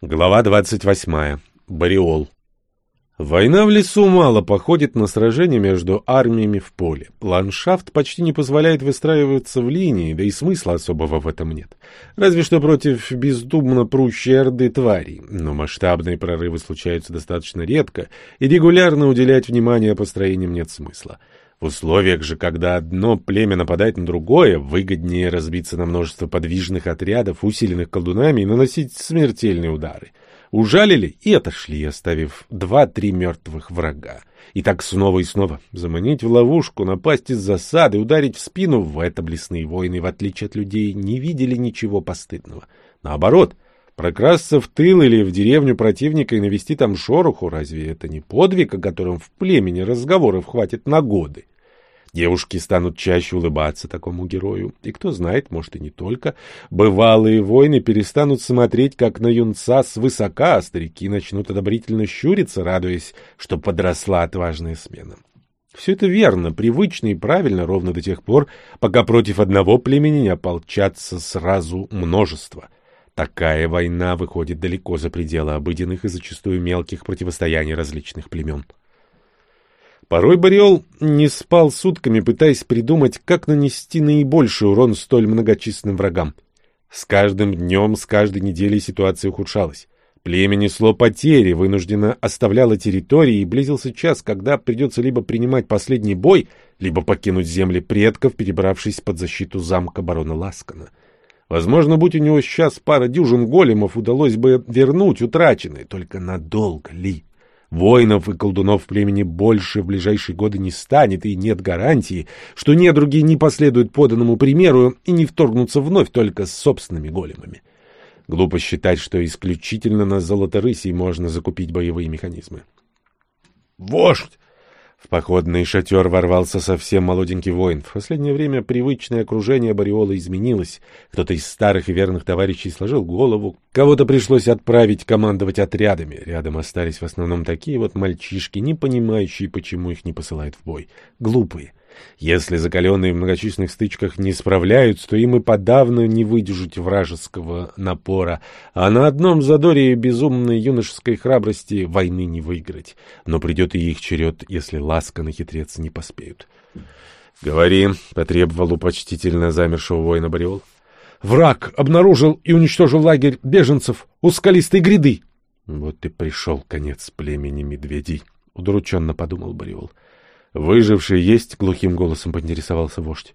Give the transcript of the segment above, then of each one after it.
Глава 28. Бариол. Война в лесу мало походит на сражение между армиями в поле. Ландшафт почти не позволяет выстраиваться в линии, да и смысла особого в этом нет. Разве что против бездумно прущей орды тварей. Но масштабные прорывы случаются достаточно редко, и регулярно уделять внимание построениям нет смысла. В условиях же, когда одно племя нападает на другое, выгоднее разбиться на множество подвижных отрядов, усиленных колдунами, и наносить смертельные удары. Ужалили и отошли, оставив два-три мертвых врага. И так снова и снова. Заманить в ловушку, напасть из засады, ударить в спину — в этом лесные воины, в отличие от людей, не видели ничего постыдного. Наоборот — Прокрасться в тыл или в деревню противника и навести там шороху, разве это не подвиг, о котором в племени разговоров хватит на годы? Девушки станут чаще улыбаться такому герою. И кто знает, может и не только. Бывалые воины перестанут смотреть, как на юнца свысока, а старики начнут одобрительно щуриться, радуясь, что подросла отважная смена. Все это верно, привычно и правильно ровно до тех пор, пока против одного племени не ополчатся сразу множество. Такая война выходит далеко за пределы обыденных и зачастую мелких противостояний различных племен. Порой Бориол не спал сутками, пытаясь придумать, как нанести наибольший урон столь многочисленным врагам. С каждым днем, с каждой неделей ситуация ухудшалась. Племя несло потери, вынужденно оставляло территории, и близился час, когда придется либо принимать последний бой, либо покинуть земли предков, перебравшись под защиту замка барона Ласкана. Возможно, будь у него сейчас пара дюжин големов, удалось бы вернуть утраченное, только надолго ли? Воинов и колдунов племени больше в ближайшие годы не станет, и нет гарантии, что недруги не последуют поданному примеру и не вторгнутся вновь только с собственными големами. Глупо считать, что исключительно на Золоторысии можно закупить боевые механизмы. «Вождь!» В походный шатер ворвался совсем молоденький воин. В последнее время привычное окружение Бариола изменилось. Кто-то из старых и верных товарищей сложил голову, кого-то пришлось отправить командовать отрядами. Рядом остались в основном такие вот мальчишки, не понимающие, почему их не посылают в бой. Глупые. Если закаленные в многочисленных стычках не справляются, то им и подавно не выдержать вражеского напора, а на одном задоре безумной юношеской храбрости войны не выиграть. Но придет и их черед, если ласка на хитрец не поспеют. — Говори, — потребовал у почтительно замершего воина Бариол. — Враг обнаружил и уничтожил лагерь беженцев у скалистой гряды. — Вот и пришел конец племени медведей, — удрученно подумал Бариол. — Выжившие есть? — глухим голосом поинтересовался вождь.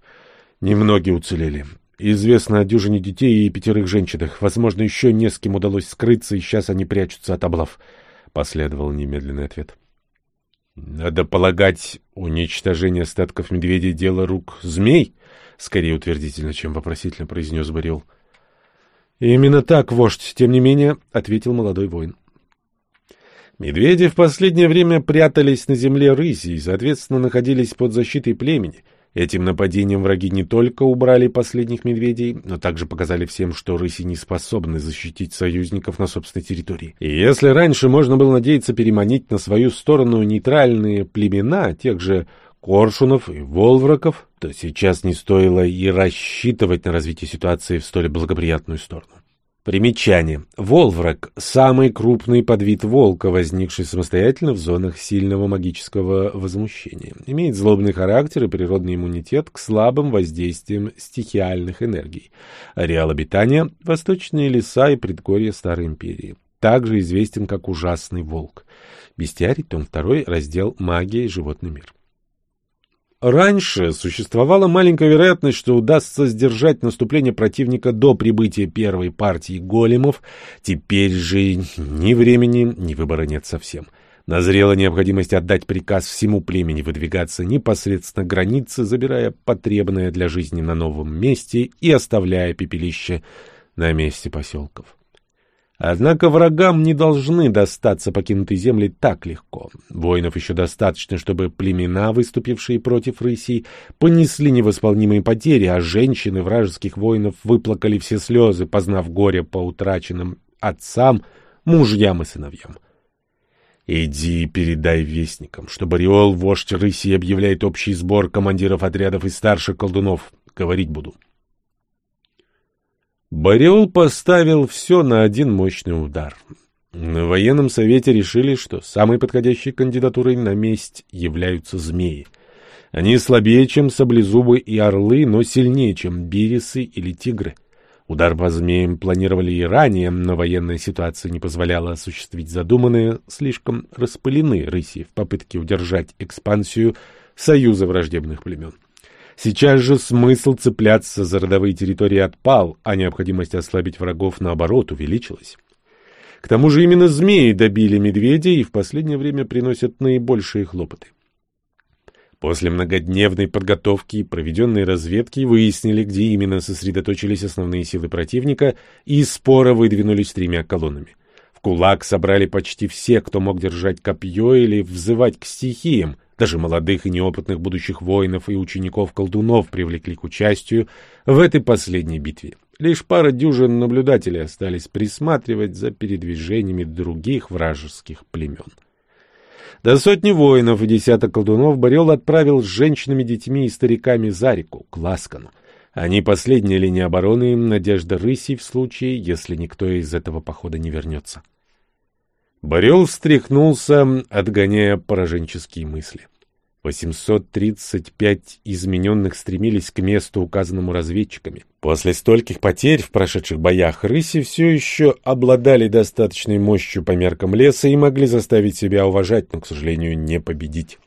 Немногие уцелели. Известно о дюжине детей и пятерых женщинах. Возможно, еще не с кем удалось скрыться, и сейчас они прячутся от облав. Последовал немедленный ответ. Надо полагать, уничтожение остатков медведей — дело рук змей? Скорее утвердительно, чем вопросительно произнес Борил. Именно так, вождь, тем не менее, — ответил молодой воин. Медведи в последнее время прятались на земле рыси и, соответственно, находились под защитой племени. Этим нападением враги не только убрали последних медведей, но также показали всем, что рыси не способны защитить союзников на собственной территории. И если раньше можно было надеяться переманить на свою сторону нейтральные племена, тех же коршунов и волвраков, то сейчас не стоило и рассчитывать на развитие ситуации в столь благоприятную сторону. Примечание. Волврак – самый крупный подвид волка, возникший самостоятельно в зонах сильного магического возмущения. Имеет злобный характер и природный иммунитет к слабым воздействиям стихиальных энергий. Ареал обитания – восточные леса и предгорья Старой Империи. Также известен как Ужасный Волк. Бестиарий, том 2, раздел «Магия и животный мир». Раньше существовала маленькая вероятность, что удастся сдержать наступление противника до прибытия первой партии големов. Теперь же ни времени, ни выбора нет совсем. Назрела необходимость отдать приказ всему племени выдвигаться непосредственно к границе, забирая потребное для жизни на новом месте и оставляя пепелище на месте поселков. Однако врагам не должны достаться покинутые земли так легко. Воинов еще достаточно, чтобы племена, выступившие против рысей, понесли невосполнимые потери, а женщины вражеских воинов выплакали все слезы, познав горе по утраченным отцам, мужьям и сыновьям. Иди и передай вестникам, что Бариол, вождь рыси, объявляет общий сбор командиров отрядов и старших колдунов. Говорить буду. Бариол поставил все на один мощный удар. На военном совете решили, что самой подходящей кандидатурой на месть являются змеи. Они слабее, чем саблезубы и орлы, но сильнее, чем бирисы или тигры. Удар по змеям планировали и ранее, но военная ситуация не позволяла осуществить задуманное, слишком распылены рыси в попытке удержать экспансию союза враждебных племен. Сейчас же смысл цепляться за родовые территории отпал, а необходимость ослабить врагов, наоборот, увеличилась. К тому же именно змеи добили медведя и в последнее время приносят наибольшие хлопоты. После многодневной подготовки и проведенной разведки выяснили, где именно сосредоточились основные силы противника, и споро выдвинулись тремя колоннами. В кулак собрали почти все, кто мог держать копье или взывать к стихиям, даже молодых и неопытных будущих воинов и учеников-колдунов привлекли к участию в этой последней битве. Лишь пара дюжин наблюдателей остались присматривать за передвижениями других вражеских племен. До сотни воинов и десяток колдунов Борел отправил с женщинами, детьми и стариками за реку, к Ласкану. Они последняя линия обороны, надежда рыси в случае, если никто из этого похода не вернется. Борел встряхнулся, отгоняя пораженческие мысли. 835 измененных стремились к месту, указанному разведчиками. После стольких потерь в прошедших боях рыси все еще обладали достаточной мощью по меркам леса и могли заставить себя уважать, но, к сожалению, не победить.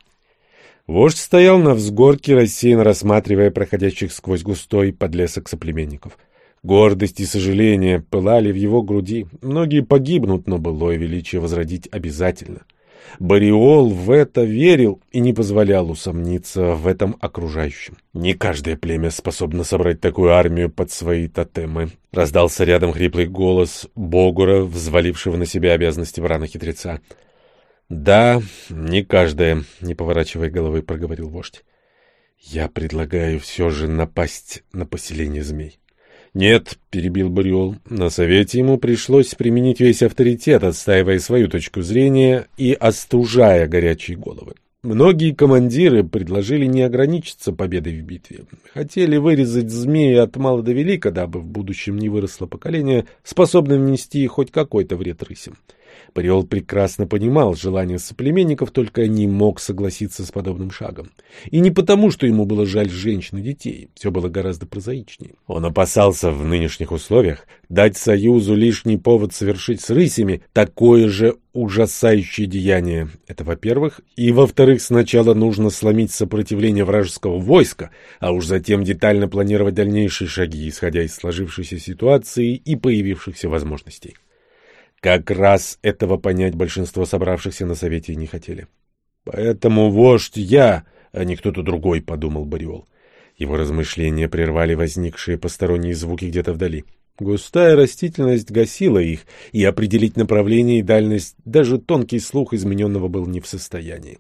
Вождь стоял на взгорке, рассеянно рассматривая проходящих сквозь густой подлесок соплеменников. Гордость и сожаление пылали в его груди. Многие погибнут, но былое величие возродить обязательно. — Бариол в это верил и не позволял усомниться в этом окружающем. Не каждое племя способно собрать такую армию под свои тотемы. Раздался рядом хриплый голос Богура, взвалившего на себя обязанности врана-хитреца. «Да, не каждое», — не поворачивая головы, проговорил вождь. «Я предлагаю все же напасть на поселение змей». «Нет», — перебил Бариол, — «на совете ему пришлось применить весь авторитет, отстаивая свою точку зрения и остужая горячие головы. Многие командиры предложили не ограничиться победой в битве. Хотели вырезать змеи от мала до велика, дабы в будущем не выросло поколение, способное внести хоть какой-то вред рысям. Париол прекрасно понимал желание соплеменников, только не мог согласиться с подобным шагом. И не потому, что ему было жаль женщин и детей, все было гораздо прозаичнее. Он опасался в нынешних условиях дать Союзу лишний повод совершить с рысями такое же ужасающее деяние. Это во-первых. И во-вторых, сначала нужно сломить сопротивление вражеского войска, а уж затем детально планировать дальнейшие шаги, исходя из сложившейся ситуации и появившихся возможностей. Как раз этого понять большинство собравшихся на совете не хотели. «Поэтому вождь я, а не кто-то другой», — подумал Бариол. Его размышления прервали возникшие посторонние звуки где-то вдали. Густая растительность гасила их, и определить направление и дальность даже тонкий слух измененного был не в состоянии.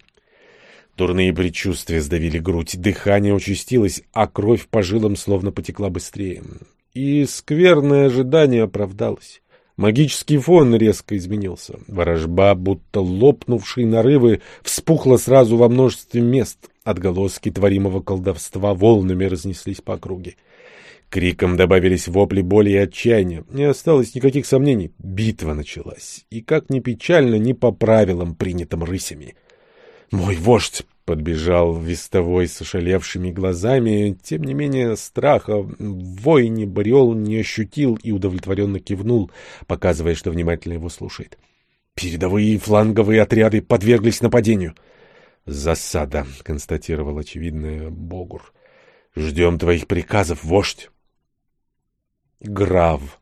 Дурные предчувствия сдавили грудь, дыхание участилось, а кровь по жилам словно потекла быстрее. И скверное ожидание оправдалось. Магический фон резко изменился. Ворожба, будто лопнувшие нарывы, вспухла сразу во множестве мест. Отголоски творимого колдовства волнами разнеслись по округе. Криком добавились вопли боли и отчаяния. Не осталось никаких сомнений. Битва началась. И как ни печально, ни по правилам, принятым рысями. «Мой вождь!» Подбежал вестовой с ошалевшими глазами. Тем не менее, страха в воине Бариол не ощутил и удовлетворенно кивнул, показывая, что внимательно его слушает. «Передовые и фланговые отряды подверглись нападению». «Засада», — констатировал очевидный Богур. «Ждем твоих приказов, вождь». Грав.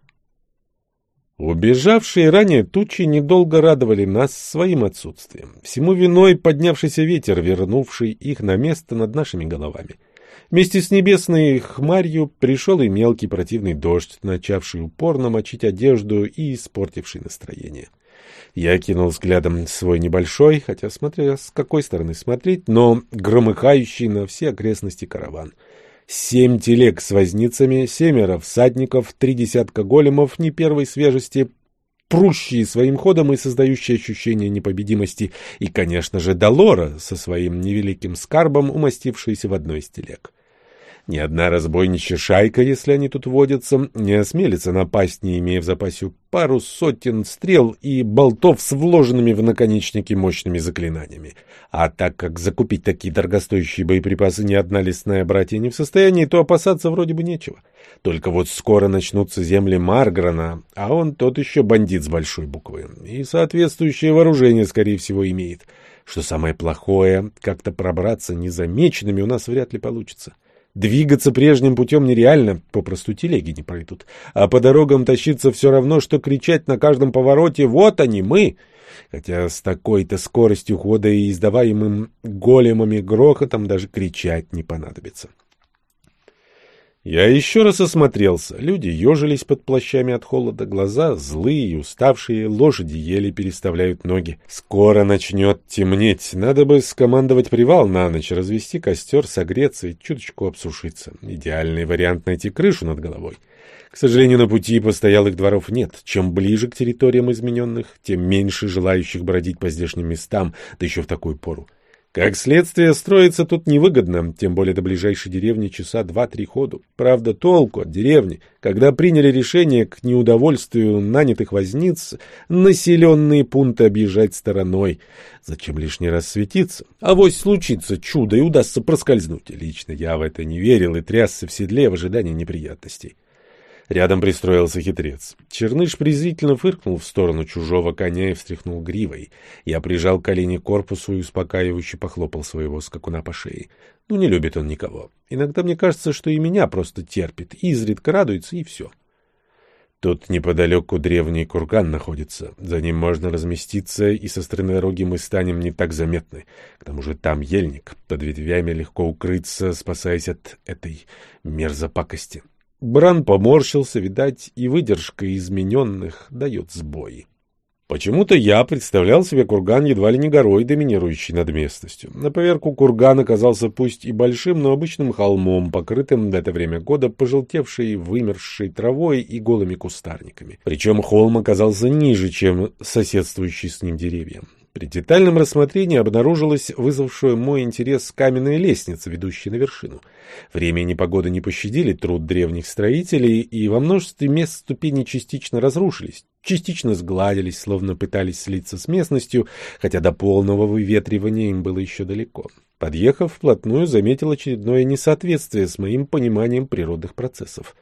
Убежавшие ранее тучи недолго радовали нас своим отсутствием. Всему виной поднявшийся ветер, вернувший их на место над нашими головами. Вместе с небесной хмарью пришел и мелкий противный дождь, начавший упорно мочить одежду и испортивший настроение. Я кинул взглядом свой небольшой, хотя смотря с какой стороны смотреть, но громыхающий на все окрестности караван — Семь телег с возницами, семеро всадников, три десятка големов не первой свежести, прущие своим ходом и создающие ощущение непобедимости, и, конечно же, Долора со своим невеликим скарбом, умастившаяся в одной из телег. Ни одна разбойничья шайка, если они тут водятся, не осмелится напасть, не имея в запасе пару сотен стрел и болтов с вложенными в наконечники мощными заклинаниями. А так как закупить такие дорогостоящие боеприпасы ни одна лесная братья не в состоянии, то опасаться вроде бы нечего. Только вот скоро начнутся земли Марграна, а он тот еще бандит с большой буквы, и соответствующее вооружение, скорее всего, имеет. Что самое плохое, как-то пробраться незамеченными у нас вряд ли получится. Двигаться прежним путем нереально, попросту телеги не пройдут. А по дорогам тащиться все равно, что кричать на каждом повороте «Вот они, мы!» Хотя с такой-то скоростью хода и издаваемым големами грохотом даже кричать не понадобится. Я еще раз осмотрелся. Люди ежились под плащами от холода, глаза злые и уставшие, лошади еле переставляют ноги. Скоро начнет темнеть. Надо бы скомандовать привал на ночь, развести костер, согреться и чуточку обсушиться. Идеальный вариант найти крышу над головой. К сожалению, на пути постоялых дворов нет. Чем ближе к территориям измененных, тем меньше желающих бродить по здешним местам, да еще в такую пору. Как следствие, строиться тут невыгодно, тем более до ближайшей деревни часа два-три ходу. Правда, толку от деревни, когда приняли решение к неудовольствию нанятых возниц населенные пункты объезжать стороной. Зачем лишний раз светиться? А вось случится чудо и удастся проскользнуть. Лично я в это не верил и трясся в седле в ожидании неприятностей. Рядом пристроился хитрец. Черныш презрительно фыркнул в сторону чужого коня и встряхнул гривой. Я прижал колени к корпусу и успокаивающе похлопал своего скакуна по шее. Ну, не любит он никого. Иногда мне кажется, что и меня просто терпит, изредка радуется, и все. Тут неподалеку древний курган находится. За ним можно разместиться, и со стороны дороги мы станем не так заметны. К тому же там ельник. Под ветвями легко укрыться, спасаясь от этой мерзопакости. Бран поморщился, видать, и выдержка измененных дает сбои. Почему-то я представлял себе курган едва ли не горой, доминирующей над местностью. На поверку курган оказался пусть и большим, но обычным холмом, покрытым в это время года пожелтевшей, вымерзшей травой и голыми кустарниками. Причем холм оказался ниже, чем соседствующие с ним деревья. При детальном рассмотрении обнаружилась вызвавшая мой интерес каменная лестница, ведущая на вершину. Время и непогода не пощадили труд древних строителей, и во множестве мест ступени частично разрушились, частично сгладились, словно пытались слиться с местностью, хотя до полного выветривания им было еще далеко. Подъехав вплотную, заметил очередное несоответствие с моим пониманием природных процессов.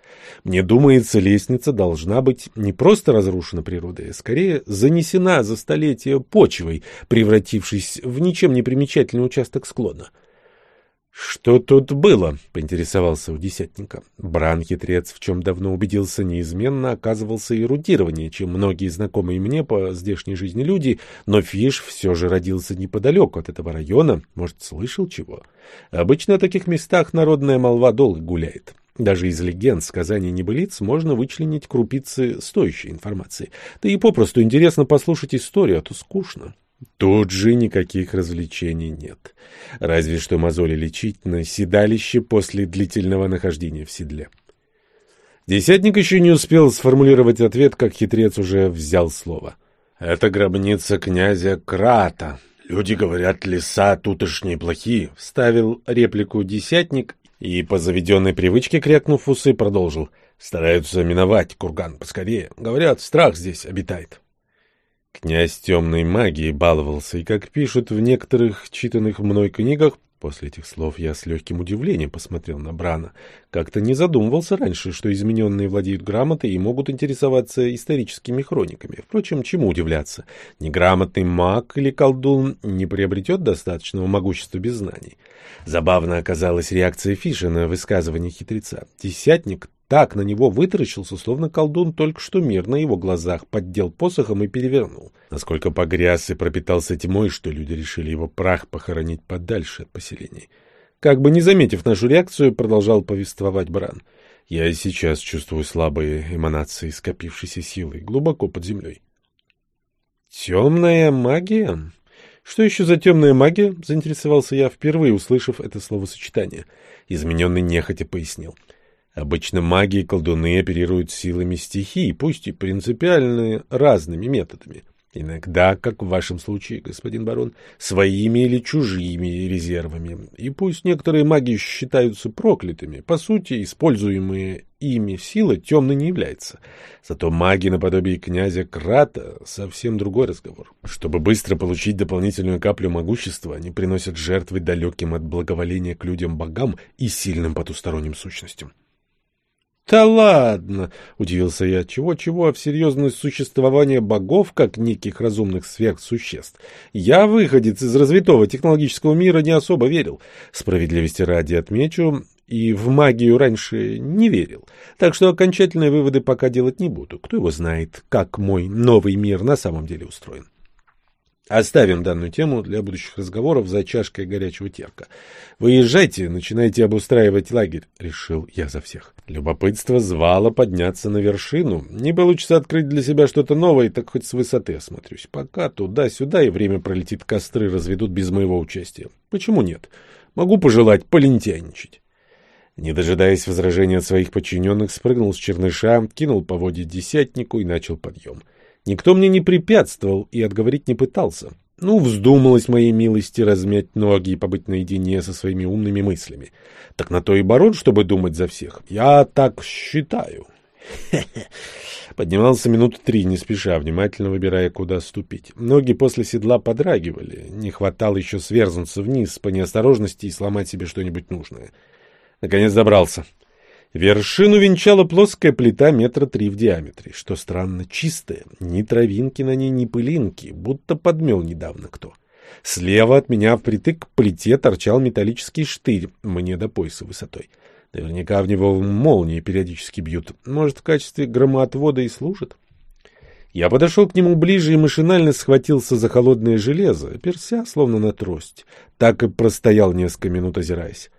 Мне думается, лестница должна быть не просто разрушена природой, а скорее занесена за столетия почвой, превратившись в ничем не примечательный участок склона. «Что тут было?» — поинтересовался у десятника. Бран-хитрец, в чем давно убедился, неизменно оказывался эрудированнее, чем многие знакомые мне по здешней жизни люди, но Фиш все же родился неподалеку от этого района, может, слышал чего. Обычно о таких местах народная молва долго гуляет. Даже из легенд, сказаний небылиц можно вычленить крупицы стоящей информации. Да и попросту интересно послушать историю, а то скучно. Тут же никаких развлечений нет. Разве что мозоли лечить на седалище после длительного нахождения в седле. Десятник еще не успел сформулировать ответ, как хитрец уже взял слово. «Это гробница князя Крата. Люди говорят, леса тутошние плохие», — вставил реплику десятник и, по заведенной привычке, крякнув усы, продолжил. «Стараются миновать курган поскорее. Говорят, страх здесь обитает». Князь темной магии баловался, и, как пишут в некоторых читанных мной книгах, после этих слов я с легким удивлением посмотрел на Брана. Как-то не задумывался раньше, что измененные владеют грамотой и могут интересоваться историческими хрониками. Впрочем, чему удивляться? Неграмотный маг или колдун не приобретет достаточного могущества без знаний. Забавно оказалась реакция Фиша на высказывание хитреца. Десятник так на него вытаращился, словно колдун только что мир на его глазах поддел посохом и перевернул. Насколько погряз и пропитался тьмой, что люди решили его прах похоронить подальше от поселений. Как бы не заметив нашу реакцию, продолжал повествовать Бран. Я и сейчас чувствую слабые эманации скопившейся силы глубоко под землей. «Темная магия?» «Что еще за темная магия?» — заинтересовался я, впервые услышав это словосочетание. Измененный нехотя пояснил. Обычно маги и колдуны оперируют силами стихий, пусть и принципиально разными методами. Иногда, как в вашем случае, господин барон, своими или чужими резервами. И пусть некоторые маги считаются проклятыми, по сути, используемые ими сила темной не является. Зато маги наподобие князя Крата — совсем другой разговор. Чтобы быстро получить дополнительную каплю могущества, они приносят жертвы далеким от благоволения к людям-богам и сильным потусторонним сущностям. «Да ладно!» — удивился я. «Чего-чего, а в серьезность существования богов, как неких разумных сверхсуществ, я, выходец из развитого технологического мира, не особо верил. Справедливости ради отмечу, и в магию раньше не верил. Так что окончательные выводы пока делать не буду. Кто его знает, как мой новый мир на самом деле устроен. Оставим данную тему для будущих разговоров за чашкой горячего терка. Выезжайте, начинайте обустраивать лагерь, — решил я за всех. Любопытство звало подняться на вершину. Не получится открыть для себя что-то новое, так хоть с высоты осмотрюсь. Пока туда-сюда, и время пролетит, костры разведут без моего участия. Почему нет? Могу пожелать полентяничать. Не дожидаясь возражения от своих подчиненных, спрыгнул с черныша, кинул по воде десятнику и начал подъем. Никто мне не препятствовал и отговорить не пытался. Ну, вздумалось моей милости размять ноги и побыть наедине со своими умными мыслями. Так на то и барон, чтобы думать за всех. Я так считаю. Поднимался минут три, не спеша, внимательно выбирая, куда ступить. Ноги после седла подрагивали. Не хватало еще сверзнуться вниз по неосторожности и сломать себе что-нибудь нужное. Наконец добрался. Вершину венчала плоская плита метра три в диаметре, что странно чистая, ни травинки на ней, ни пылинки, будто подмел недавно кто. Слева от меня впритык к плите торчал металлический штырь, мне до пояса высотой. Наверняка в него молнии периодически бьют. Может, в качестве громоотвода и служит? Я подошел к нему ближе и машинально схватился за холодное железо, перся, словно на трость. Так и простоял несколько минут, озираясь.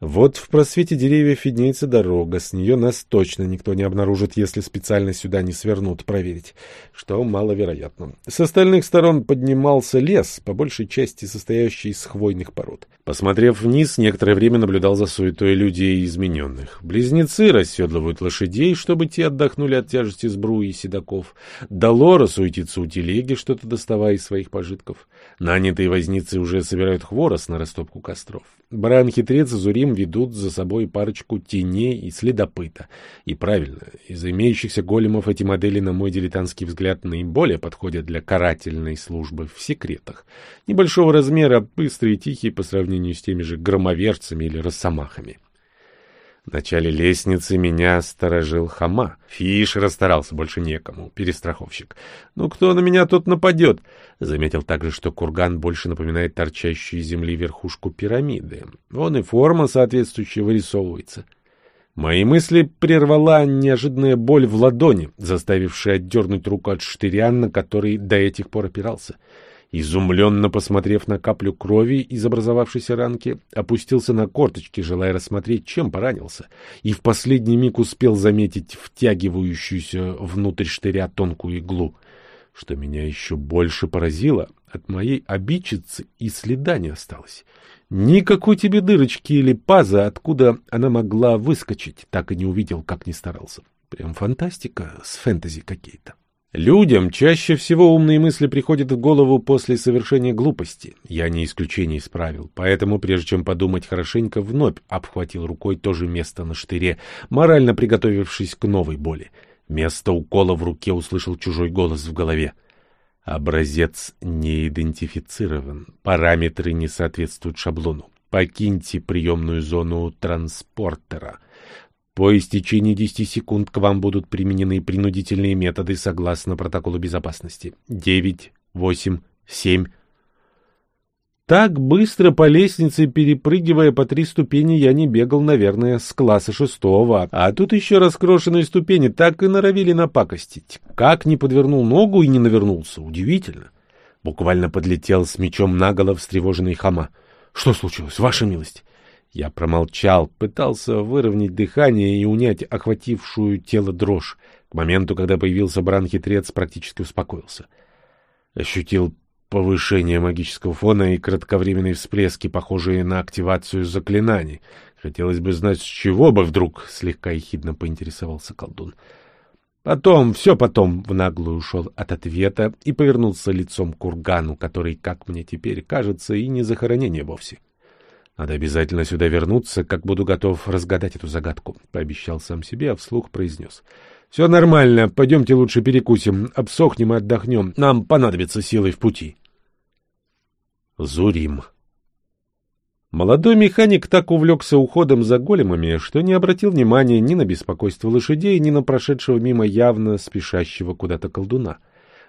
Вот в просвете деревьев виднеется дорога, с нее нас точно никто не обнаружит, если специально сюда не свернут проверить, что маловероятно. С остальных сторон поднимался лес, по большей части состоящий из хвойных пород. Посмотрев вниз, некоторое время наблюдал за суетой людей измененных. Близнецы расседлывают лошадей, чтобы те отдохнули от тяжести сбруи и седаков. Долора суетится у телеги, что-то доставая из своих пожитков. Нанятые возницы уже собирают хворост на растопку костров. Баран-хитрец и Зурим ведут за собой парочку теней и следопыта. И правильно, из имеющихся големов эти модели, на мой дилетантский взгляд, наиболее подходят для карательной службы в секретах. Небольшого размера, быстрые и тихие по сравнению с теми же громоверцами или росомахами. В начале лестницы меня сторожил Хама. Фиш расстарался, больше некому, перестраховщик. Ну, кто на меня, тот нападет. Заметил также, что курган больше напоминает торчащую из земли верхушку пирамиды. Вон и форма соответствующая вырисовывается. Мои мысли прервала неожиданная боль в ладони, заставившая отдернуть руку от штыря, на который до этих пор опирался. — изумленно посмотрев на каплю крови из образовавшейся ранки, опустился на корточки, желая рассмотреть, чем поранился, и в последний миг успел заметить втягивающуюся внутрь штыря тонкую иглу. Что меня еще больше поразило, от моей обидчицы и следа не осталось. Никакой тебе дырочки или паза, откуда она могла выскочить, так и не увидел, как ни старался. Прям фантастика с фэнтези какие-то. Людям чаще всего умные мысли приходят в голову после совершения глупости. Я не исключение исправил, поэтому, прежде чем подумать хорошенько, вновь обхватил рукой то же место на штыре, морально приготовившись к новой боли. Место укола в руке услышал чужой голос в голове. Образец не идентифицирован, параметры не соответствуют шаблону. Покиньте приемную зону транспортера. По истечении 10 секунд к вам будут применены принудительные методы согласно протоколу безопасности. 9, 8, 7. Так быстро по лестнице, перепрыгивая по три ступени, я не бегал, наверное, с класса шестого. А тут еще раскрошенные ступени так и норовили напакостить. Как не подвернул ногу и не навернулся. Удивительно. Буквально подлетел с мечом наголо встревоженный хама. — Что случилось, ваша милость? Я промолчал, пытался выровнять дыхание и унять охватившую тело дрожь. К моменту, когда появился бран-хитрец, практически успокоился. Ощутил повышение магического фона и кратковременные всплески, похожие на активацию заклинаний. Хотелось бы знать, с чего бы вдруг, — слегка ехидно поинтересовался колдун. Потом, все потом, в наглую ушел от ответа и повернулся лицом к кургану, который, как мне теперь кажется, и не захоронение вовсе. Надо обязательно сюда вернуться, как буду готов разгадать эту загадку, — пообещал сам себе, а вслух произнес. — Все нормально, пойдемте лучше перекусим, обсохнем и отдохнем, нам понадобится силы в пути. Зурим. Молодой механик так увлекся уходом за големами, что не обратил внимания ни на беспокойство лошадей, ни на прошедшего мимо явно спешащего куда-то колдуна.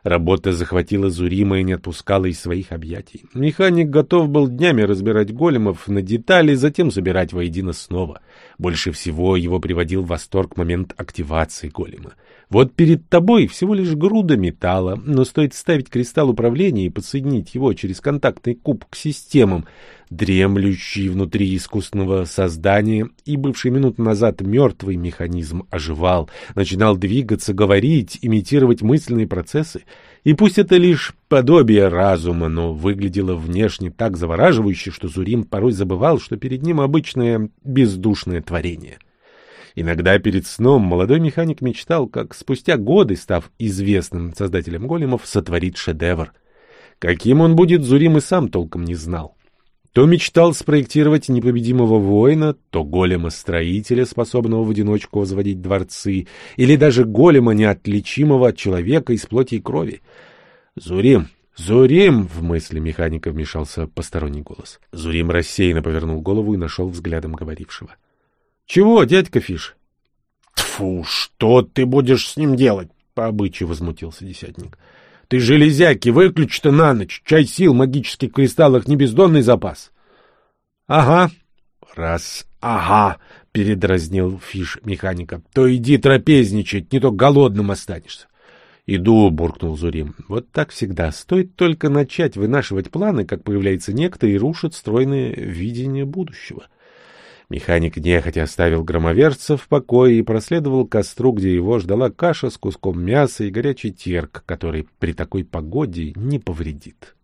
Работа захватила Зурима и не отпускала из своих объятий. Механик готов был днями разбирать големов на детали, затем собирать воедино снова. Больше всего его приводил в восторг момент активации голема. Вот перед тобой всего лишь груда металла, но стоит ставить кристалл управления и подсоединить его через контактный куб к системам, дремлющий внутри искусственного создания, и бывший минут назад мертвый механизм оживал, начинал двигаться, говорить, имитировать мысленные процессы. И пусть это лишь подобие разума, но выглядело внешне так завораживающе, что Зурим порой забывал, что перед ним обычное бездушное творение. Иногда перед сном молодой механик мечтал, как спустя годы, став известным создателем големов, сотворит шедевр. Каким он будет, Зурим и сам толком не знал. То мечтал спроектировать непобедимого воина, то голема-строителя, способного в одиночку возводить дворцы, или даже голема, неотличимого от человека из плоти и крови. «Зурим! Зурим!» — в мысли механика вмешался посторонний голос. Зурим рассеянно повернул голову и нашел взглядом говорившего. «Чего, дядька Фиш?» «Тьфу, что ты будешь с ним делать?» — по обычаю возмутился десятник. Ты железяки, выключи-то на ночь. Чай сил магических кристаллах не бездонный запас. — Ага. — Раз, ага, — передразнил Фиш механика. — То иди трапезничать, не то голодным останешься. — Иду, — буркнул Зурим. Вот так всегда. Стоит только начать вынашивать планы, как появляется некто и рушит стройное видение будущего. — Механик нехотя оставил громоверца в покое и проследовал к костру, где его ждала каша с куском мяса и горячий терк, который при такой погоде не повредит.